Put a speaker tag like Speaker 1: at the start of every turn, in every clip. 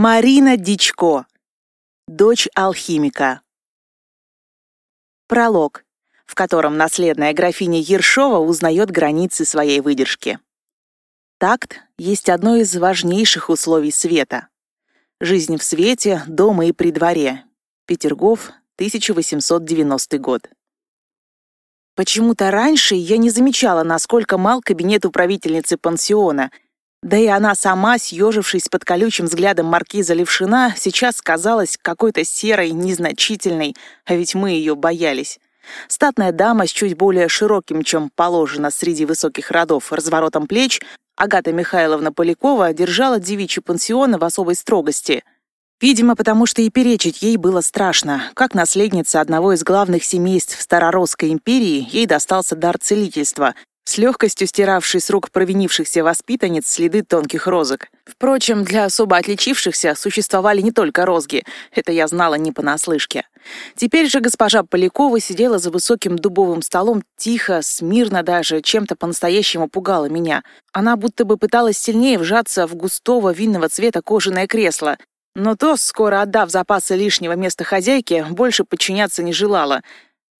Speaker 1: Марина Дичко. Дочь алхимика. Пролог, в котором наследная графиня Ершова узнает границы своей выдержки. Такт есть одно из важнейших условий света. Жизнь в свете, дома и при дворе. Петергоф, 1890 год. Почему-то раньше я не замечала, насколько мал кабинет управительницы пансиона, да и она сама, съежившись под колючим взглядом маркиза Левшина, сейчас казалась какой-то серой, незначительной, а ведь мы ее боялись. Статная дама с чуть более широким, чем положено среди высоких родов, разворотом плеч, Агата Михайловна Полякова держала девичий пансион в особой строгости — Видимо, потому что и перечить ей было страшно. Как наследница одного из главных семейств Староросской империи, ей достался дар целительства, с легкостью стиравший с рук провинившихся воспитанниц следы тонких розок. Впрочем, для особо отличившихся существовали не только розги, это я знала не понаслышке. Теперь же госпожа Полякова сидела за высоким дубовым столом тихо, смирно даже, чем-то по-настоящему пугала меня. Она будто бы пыталась сильнее вжаться в густого винного цвета кожаное кресло, но то, скоро отдав запасы лишнего места хозяйке, больше подчиняться не желала,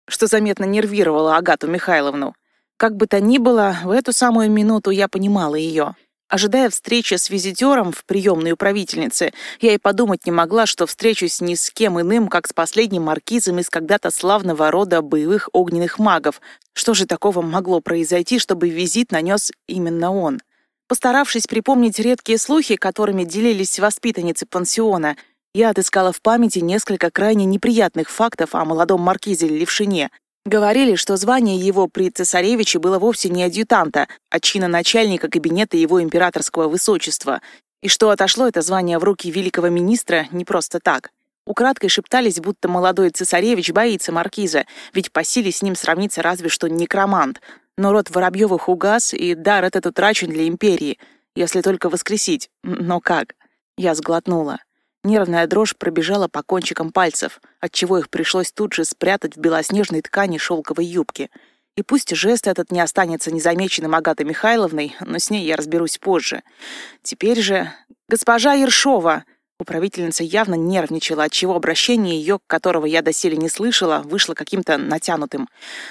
Speaker 1: что заметно нервировало Агату Михайловну. Как бы то ни было, в эту самую минуту я понимала ее. Ожидая встречи с визитером в приемной управительницы, я и подумать не могла, что встречусь ни с кем иным, как с последним маркизом из когда-то славного рода боевых огненных магов. Что же такого могло произойти, чтобы визит нанес именно он? Постаравшись припомнить редкие слухи, которыми делились воспитанницы пансиона, я отыскала в памяти несколько крайне неприятных фактов о молодом маркизе Левшине. Говорили, что звание его при цесаревиче было вовсе не адъютанта, а чина начальника кабинета его императорского высочества, и что отошло это звание в руки великого министра не просто так. Украдкой шептались, будто молодой цесаревич боится маркиза, ведь по силе с ним сравнится разве что некромант — но род Воробьевых угас, и дар этот утрачен для империи, если только воскресить. Но как? Я сглотнула. Нервная дрожь пробежала по кончикам пальцев, отчего их пришлось тут же спрятать в белоснежной ткани шелковой юбки. И пусть жест этот не останется незамеченным Агатой Михайловной, но с ней я разберусь позже. Теперь же... «Госпожа Ершова!» Управительница явно нервничала, отчего обращение ее, которого я доселе не слышала, вышло каким-то натянутым.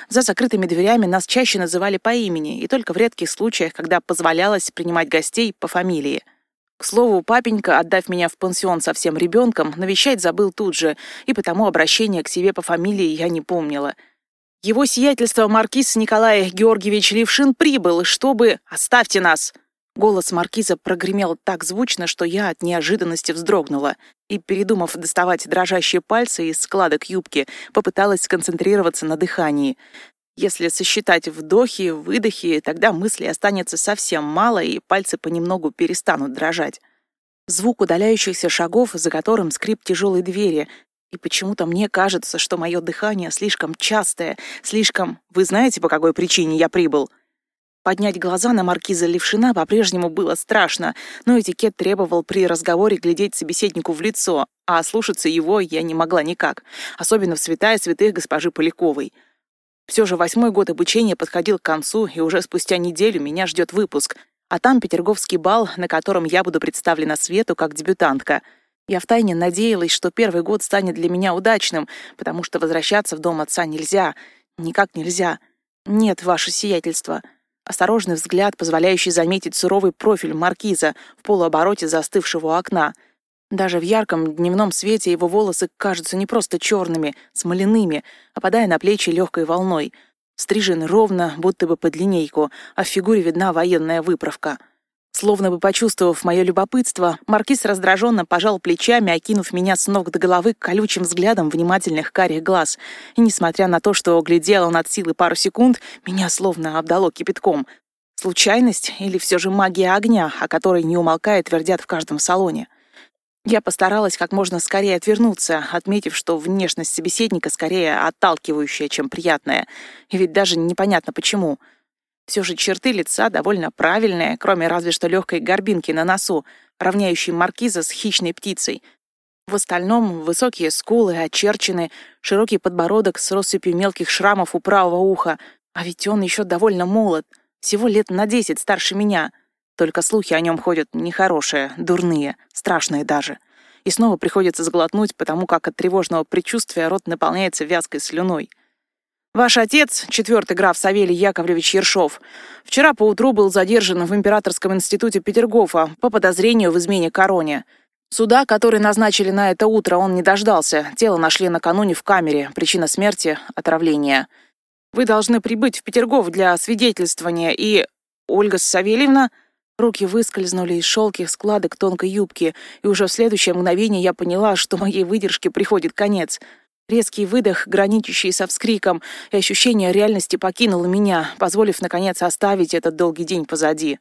Speaker 1: За закрытыми дверями нас чаще называли по имени, и только в редких случаях, когда позволялось принимать гостей по фамилии. К слову, папенька, отдав меня в пансион совсем ребенком, навещать забыл тут же, и потому обращение к себе по фамилии я не помнила. Его сиятельство маркиз Николай Георгиевич Левшин прибыл, чтобы... «Оставьте нас!» Голос маркиза прогремел так звучно, что я от неожиданности вздрогнула и, передумав доставать дрожащие пальцы из складок юбки, попыталась сконцентрироваться на дыхании. Если сосчитать вдохи, выдохи, тогда мыслей останется совсем мало, и пальцы понемногу перестанут дрожать. Звук удаляющихся шагов, за которым скрип тяжелой двери, и почему-то мне кажется, что мое дыхание слишком частое, слишком... Вы знаете, по какой причине я прибыл? Поднять глаза на маркиза Левшина по-прежнему было страшно, но этикет требовал при разговоре глядеть собеседнику в лицо, а слушаться его я не могла никак, особенно в святая святых госпожи Поляковой. Все же восьмой год обучения подходил к концу, и уже спустя неделю меня ждет выпуск, а там Петерговский бал, на котором я буду представлена свету как дебютантка. Я втайне надеялась, что первый год станет для меня удачным, потому что возвращаться в дом отца нельзя. Никак нельзя. Нет, ваше сиятельство. Осторожный взгляд, позволяющий заметить суровый профиль маркиза в полуобороте застывшего окна. Даже в ярком дневном свете его волосы кажутся не просто черными, смоляными, опадая на плечи легкой волной. Стрижены ровно, будто бы под линейку, а в фигуре видна военная выправка — Словно бы почувствовав мое любопытство, маркиз раздраженно пожал плечами, окинув меня с ног до головы колючим взглядом внимательных карих глаз. И несмотря на то, что глядел он от силы пару секунд, меня словно обдало кипятком. Случайность или все же магия огня, о которой не умолкая твердят в каждом салоне? Я постаралась как можно скорее отвернуться, отметив, что внешность собеседника скорее отталкивающая, чем приятная. И ведь даже непонятно почему — все же черты лица довольно правильные, кроме разве что легкой горбинки на носу, равняющей маркиза с хищной птицей. В остальном высокие скулы, очерчены, широкий подбородок с россыпью мелких шрамов у правого уха. А ведь он еще довольно молод, всего лет на десять старше меня. Только слухи о нем ходят нехорошие, дурные, страшные даже. и снова приходится сглотнуть, потому как от тревожного предчувствия рот наполняется вязкой слюной. Ваш отец, четвертый граф Савелий Яковлевич Ершов, вчера поутру был задержан в Императорском институте Петергофа по подозрению в измене короне. Суда, который назначили на это утро, он не дождался. Тело нашли накануне в камере. Причина смерти — отравление. Вы должны прибыть в Петергоф для свидетельствования, и... Ольга Савельевна... Руки выскользнули из шелких складок тонкой юбки, и уже в следующее мгновение я поняла, что моей выдержке приходит конец. Резкий выдох, граничащий со вскриком, и ощущение реальности покинуло меня, позволив, наконец, оставить этот долгий день позади.